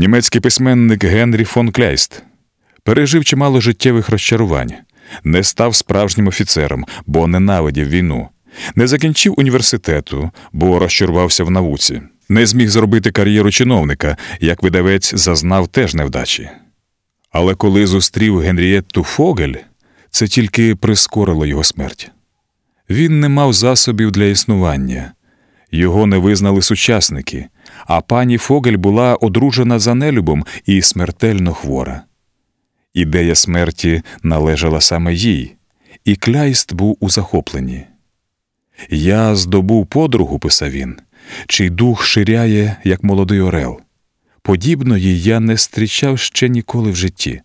Німецький письменник Генрі фон Кляйст пережив чимало життєвих розчарувань, не став справжнім офіцером, бо ненавидів війну, не закінчив університету, бо розчарувався в науці, не зміг зробити кар'єру чиновника, як видавець зазнав теж невдачі. Але коли зустрів Генрієтту Фогель, це тільки прискорило його смерть. Він не мав засобів для існування, його не визнали сучасники, а пані Фогель була одружена за нелюбом і смертельно хвора. Ідея смерті належала саме їй, і кляйст був у захопленні. Я здобув подругу, писав він, чий дух ширяє, як молодий орел. Подібної я не зустрічав ще ніколи в житті.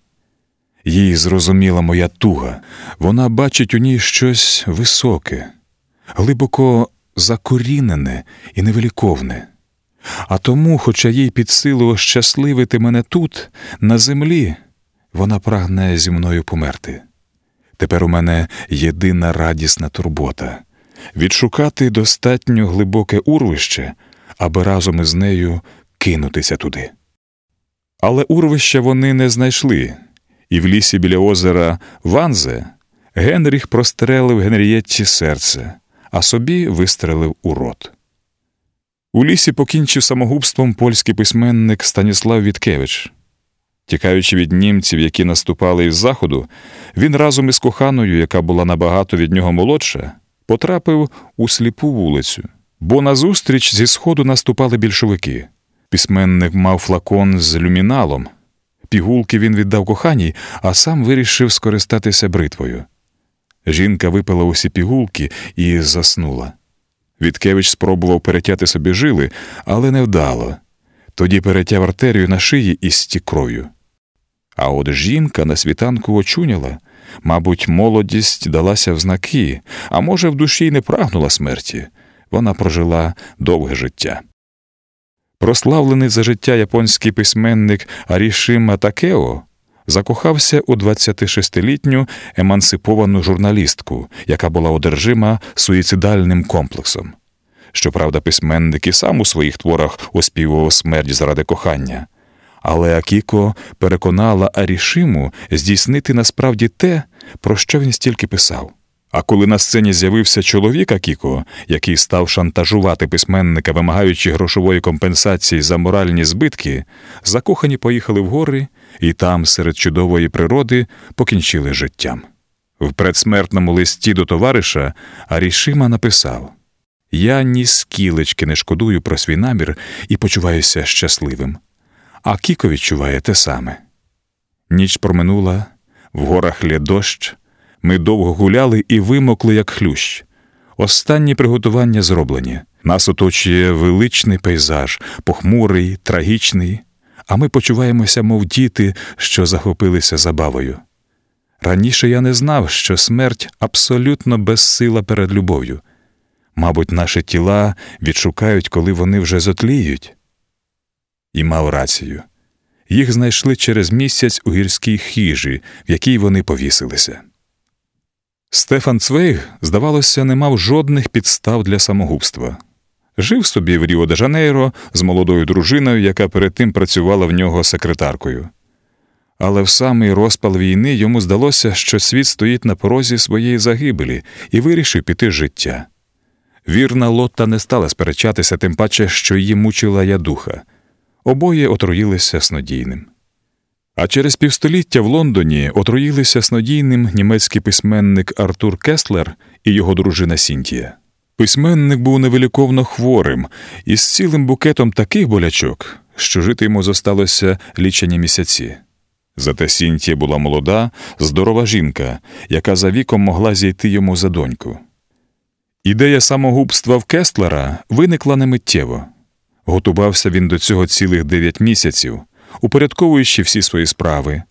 Їй зрозуміла моя туга, вона бачить у ній щось високе, глибоко закорінене і невеликовне. А тому, хоча їй під силу ощасливити мене тут, на землі, вона прагне зі мною померти. Тепер у мене єдина радісна турбота відшукати достатньо глибоке урвище, аби разом із нею кинутися туди. Але урвища вони не знайшли, і в лісі біля озера Ванзе Генріх прострелив Генрієтті серце, а собі вистрелив у рот. У лісі покінчив самогубством польський письменник Станіслав Віткевич. Тікаючи від німців, які наступали із заходу, він разом із коханою, яка була набагато від нього молодша, потрапив у сліпу вулицю, бо назустріч зі сходу наступали більшовики. Письменник мав флакон з люміналом. Пігулки він віддав коханій, а сам вирішив скористатися бритвою. Жінка випила усі пігулки і заснула. Віткевич спробував перетяти собі жили, але невдало. Тоді перетяв артерію на шиї і стік кров'ю. А от жінка на світанку очуняла, мабуть, молодість далася в знаки, а може, в душі й не прагнула смерті. Вона прожила довге життя. Прославлений за життя японський письменник Арішима Такео закохався у 26-літню емансиповану журналістку, яка була одержима суїцидальним комплексом. Щоправда, письменник і сам у своїх творах оспівував смерть заради кохання. Але Акіко переконала Арішиму здійснити насправді те, про що він стільки писав. А коли на сцені з'явився чоловік Акіко, який став шантажувати письменника, вимагаючи грошової компенсації за моральні збитки, закохані поїхали в гори і там, серед чудової природи, покінчили життям. В предсмертному листі до товариша Арішима написав Я ні скілечки не шкодую про свій намір і почуваюся щасливим. А Кіко відчуває те саме. Ніч проминула, в горах лє дощ. Ми довго гуляли і вимокли, як хлющ. Останні приготування зроблені. Нас оточує величний пейзаж, похмурий, трагічний, а ми почуваємося, мов діти, що захопилися забавою. Раніше я не знав, що смерть абсолютно безсила перед любов'ю. Мабуть, наші тіла відшукають, коли вони вже зотліють. І мав рацію. Їх знайшли через місяць у гірській хижі, в якій вони повісилися. Стефан Цвейг, здавалося, не мав жодних підстав для самогубства. Жив собі в Ріо де Жанейро з молодою дружиною, яка перед тим працювала в нього секретаркою. Але в самий розпал війни йому здалося, що світ стоїть на порозі своєї загибелі і вирішив піти життя. Вірна Лотта не стала сперечатися, тим паче, що її мучила ядуха. Обоє отруїлися снодійним. А через півстоліття в Лондоні отруїлися снодійним німецький письменник Артур Кеслер і його дружина Сінтія. Письменник був невиліковно хворим із цілим букетом таких болячок, що жити йому зосталося лічені місяці. Зате Сінтія була молода, здорова жінка, яка за віком могла зійти йому за доньку. Ідея самогубства в Кестлера виникла немиттєво. Готувався він до цього цілих дев'ять місяців упорядковуючи всі свої справи,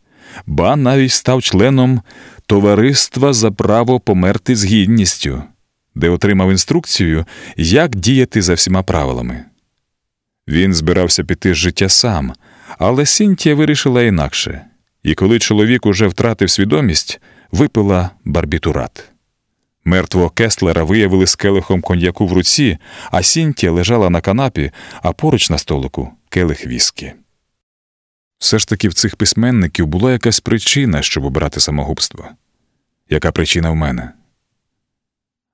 ба навіть став членом Товариства за право померти з гідністю, де отримав інструкцію, як діяти за всіма правилами. Він збирався піти з життя сам, але Сінтія вирішила інакше, і коли чоловік уже втратив свідомість, випила барбітурат. Мертвого Кестлера виявили з келихом коньяку в руці, а Сінтія лежала на канапі, а поруч на столику келих віскі. Все ж таки в цих письменників була якась причина, щоб обрати самогубство. Яка причина в мене?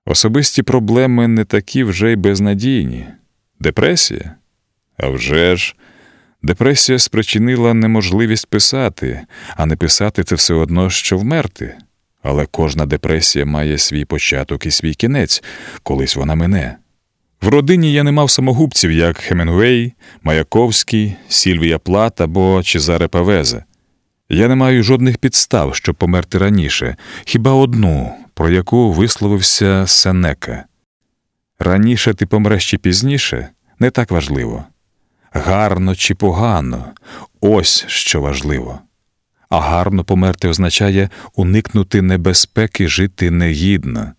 Особисті проблеми не такі вже й безнадійні. Депресія? А вже ж, депресія спричинила неможливість писати, а не писати це все одно, що вмерти. Але кожна депресія має свій початок і свій кінець, колись вона мине. В родині я не мав самогубців, як Хемінгуей, Маяковський, Сільвія Плат або Чезаре Павезе. Я не маю жодних підстав, щоб померти раніше, хіба одну, про яку висловився Сенека. Раніше ти помреш чи пізніше не так важливо. Гарно чи погано ось що важливо. А гарно померти означає уникнути небезпеки жити негідно.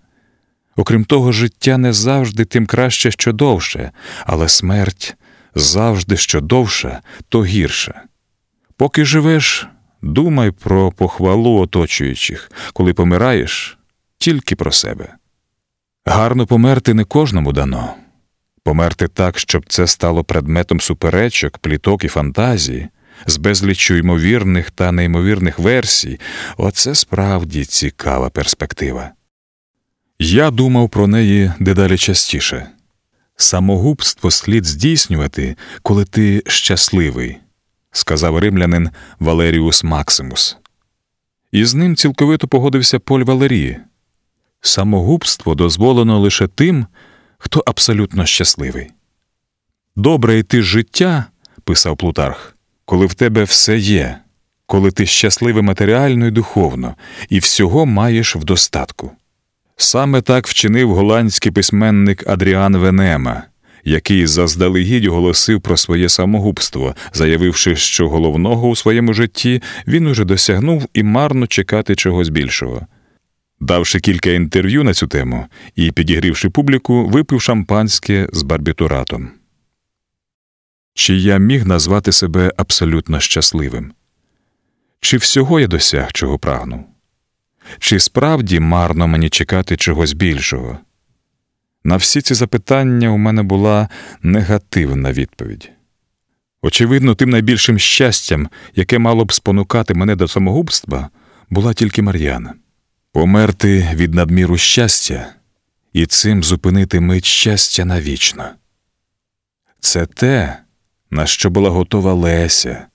Окрім того, життя не завжди тим краще, що довше, але смерть завжди що довша, то гірша. Поки живеш, думай про похвалу оточуючих, коли помираєш тільки про себе. Гарно померти не кожному дано. Померти так, щоб це стало предметом суперечок, пліток і фантазії, з безліччю ймовірних та неймовірних версій, оце справді цікава перспектива. Я думав про неї дедалі частіше. Самогубство слід здійснювати, коли ти щасливий, сказав римлянин Валеріус Максимус. І з ним цілковито погодився Поль Валерії. Самогубство дозволено лише тим, хто абсолютно щасливий. Добре йти з життя, писав Плутарх, коли в тебе все є, коли ти щасливий матеріально і духовно, і всього маєш в достатку. Саме так вчинив голландський письменник Адріан Венема, який заздалегідь оголосив про своє самогубство, заявивши, що головного у своєму житті він уже досягнув і марно чекати чогось більшого. Давши кілька інтерв'ю на цю тему і підігрівши публіку, випив шампанське з барбітуратом. Чи я міг назвати себе абсолютно щасливим? Чи всього я досяг, чого прагнув? Чи справді марно мені чекати чогось більшого? На всі ці запитання у мене була негативна відповідь. Очевидно, тим найбільшим щастям, яке мало б спонукати мене до самогубства, була тільки Мар'яна. Померти від надміру щастя і цим зупинити мить щастя навічно. Це те, на що була готова Леся,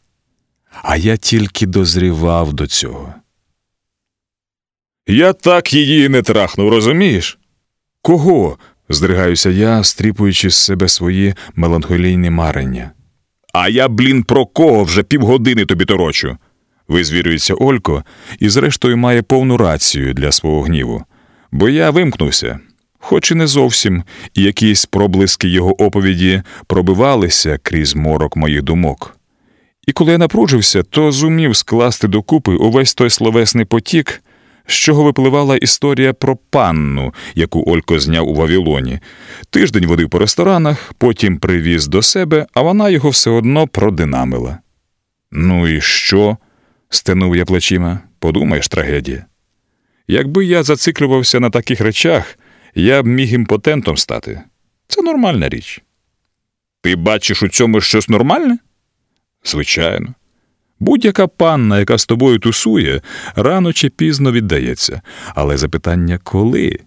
а я тільки дозрівав до цього. Я так її не трахнув, розумієш? Кого? здригаюся я, стріпуючи з себе свої меланхолійні марення. А я, блін, про кого вже півгодини тобі торочу. Визвірюється Олько і, зрештою, має повну рацію для свого гніву. Бо я вимкнувся, хоч і не зовсім, і якісь проблиски його оповіді пробивалися крізь морок моїх думок. І коли я напружився, то зумів скласти докупи увесь той словесний потік, з чого випливала історія про панну, яку Олько зняв у Вавілоні. Тиждень водив по ресторанах, потім привіз до себе, а вона його все одно продинамила. Ну і що? Стенув я плечима. Подумаєш, трагедія. Якби я зациклювався на таких речах, я б міг імпотентом стати. Це нормальна річ. Ти бачиш у цьому щось нормальне? Звичайно. Будь-яка панна, яка з тобою тусує, рано чи пізно віддається, але запитання коли?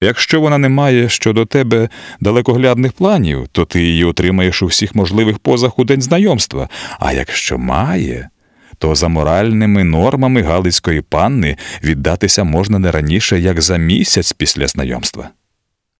Якщо вона не має щодо тебе далекоглядних планів, то ти її отримаєш у всіх можливих позах у день знайомства, а якщо має, то за моральними нормами Галицької панни віддатися можна не раніше, як за місяць після знайомства.